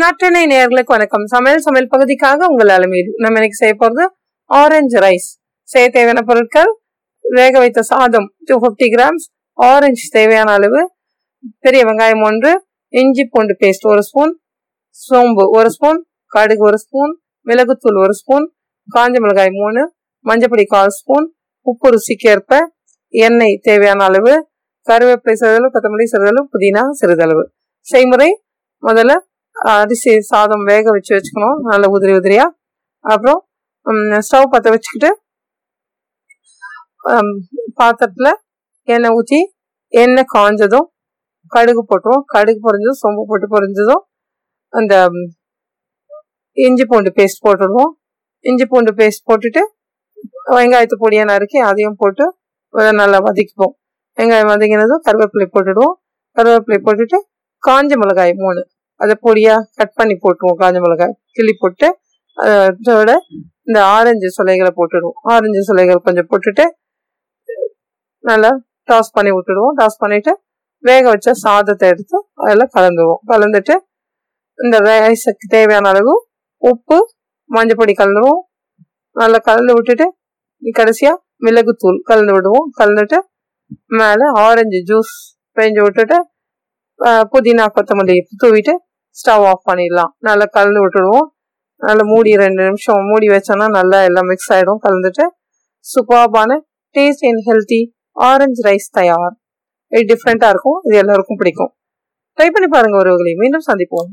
நாட்டினை நேர்களுக்கு வணக்கம். சமையல் சமையல் பகுதிக்காக உங்கள் அலமீது நம்ம இன்னைக்கு செய்ய போகிறது ஆரஞ்சு ரைஸ் செய்ய தேவையான பொருட்கள் வேக வைத்த சாதம் டூ ஃபிஃப்டி கிராம்ஸ் ஆரஞ்சு தேவையான அளவு பெரிய வெங்காயம் ஒன்று இஞ்சி பூண்டு பேஸ்ட் ஒரு ஸ்பூன் சோம்பு ஒரு ஸ்பூன் கடுகு ஒரு ஸ்பூன் மிளகுத்தூள் ஒரு ஸ்பூன் காஞ்ச மிளகாய் மூணு மஞ்சப்பொடி கால் ஸ்பூன் உப்பு ருசிக்கு ஏற்ப எண்ணெய் தேவையான அளவு கருவேப்பிலை சிறிதளவு கொத்தமல்லி சிறிதளவு புதினா சிறிதளவு. செய்முறை முதல்ல அரிசி சாதம் வேக வச்சு வச்சுக்கணும். நல்ல உதிரி உதிரியா. அப்புறம் ஸ்டவ் பற்ற வச்சுக்கிட்டு பாத்திரத்தில் எண்ணெய் ஊற்றி எண்ணெய் காஞ்சதும் கடுகு போட்டுருவோம். கடுகு பொறிஞ்சதும் சொம்பு போட்டு பொறிஞ்சதும் அந்த இஞ்சி பூண்டு பேஸ்ட் போட்டுடுவோம். இஞ்சி பூண்டு பேஸ்ட் போட்டுட்டு வெங்காயத்து பொடியாக நறுக்கி அதையும் போட்டு நல்லா வதக்கிப்போம். வெங்காயம் வதங்கினதும் கருவேப்பிலை போட்டுடுவோம். கருவேப்பிலை போட்டுட்டு காஞ்ச மிளகாய் மூணு. அதை பொடியாக கட் பண்ணி போட்டுருவோம் காஞ்ச மிளகாய். கிள்ளி போட்டு அதோட இந்த ஆரஞ்சு சுலைகளை போட்டுடுவோம். ஆரஞ்சு சுலைகள் கொஞ்சம் போட்டுட்டு நல்லா டாஸ் பண்ணி விட்டுடுவோம். டாஸ் பண்ணிவிட்டு வேக வச்ச சாதத்தை எடுத்து அதில் கலந்துருவோம். கலந்துட்டு இந்த ரைஸுக்கு தேவையான அளவு உப்பு மஞ்சள் பொடி கலந்துருவோம். நல்லா கலந்து விட்டுட்டு கடைசியாக மிளகுத்தூள் கலந்து விடுவோம். கலந்துட்டு மேலே ஆரஞ்சு ஜூஸ் பெஞ்சு விட்டுட்டு புதினா கொத்தமல்லி தூவிட்டு ஸ்டவ் ஆஃப் பண்ணிடலாம். நல்லா கலந்து விட்டுடுவோம். நல்லா மூடி ரெண்டு நிமிஷம் மூடி வச்சோன்னா நல்லா எல்லாம் மிக்ஸ் ஆகிடும் கலந்துட்டு சூப்பர்பான taste and healthy orange rice தயார். இது டிஃப்ரெண்ட்டாக இருக்கும். இது எல்லாருக்கும் பிடிக்கும். ட்ரை பண்ணி பாருங்க ஒருவர்களையும் மீண்டும் சந்திப்போம்.